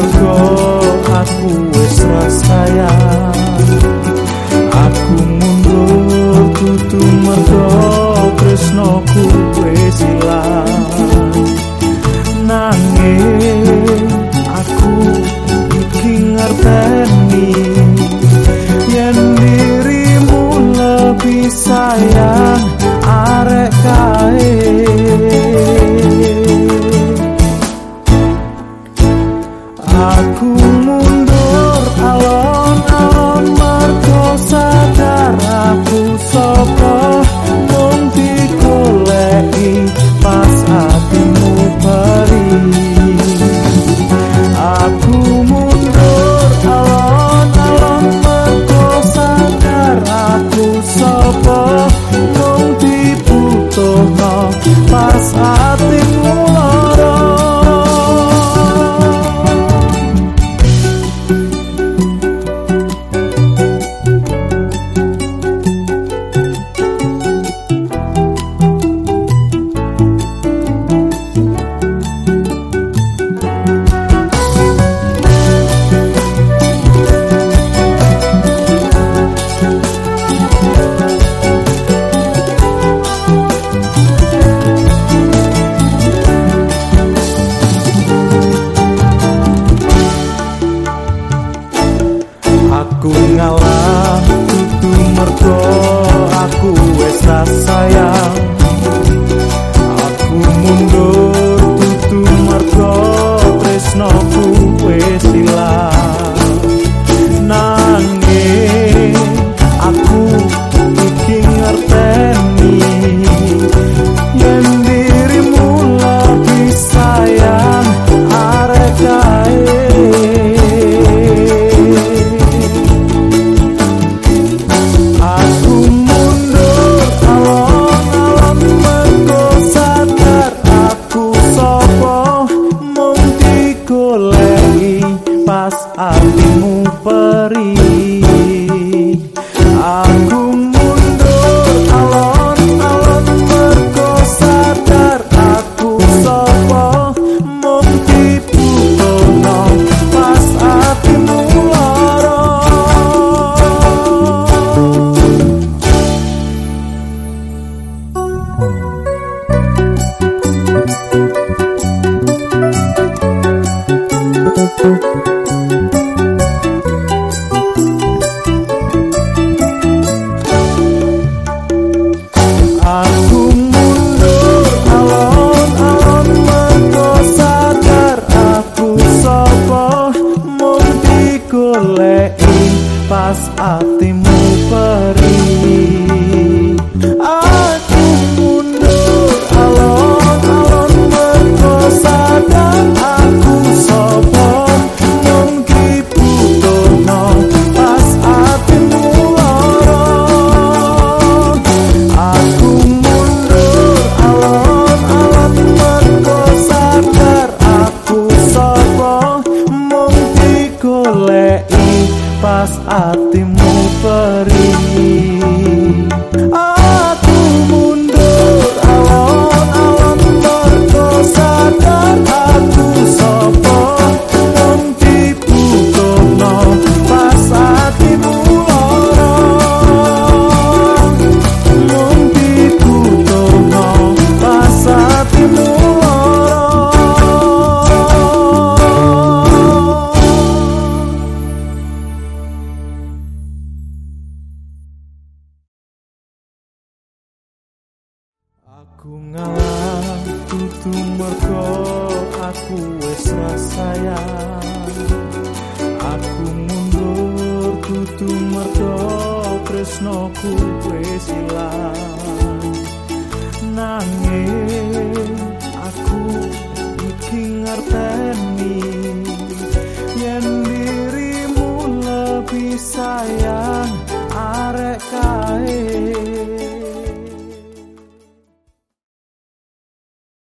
Mergo aku wis sayang. Aku mundur tutu mergo tresnoku wis ilang Nanging aku iki ngerteni yen dirimu lebih sayang Aku mundur Aku ngalah tutu mergo aku ra sayang. Aku mundur tutu mergo tresnoku digoleki pas atimu Ngalah tutung mergo aku wis ya. Aku mundur tutung mergo tresnoku wis ilang Nanging aku iki ngerteni Yen dirimu lebih sayang.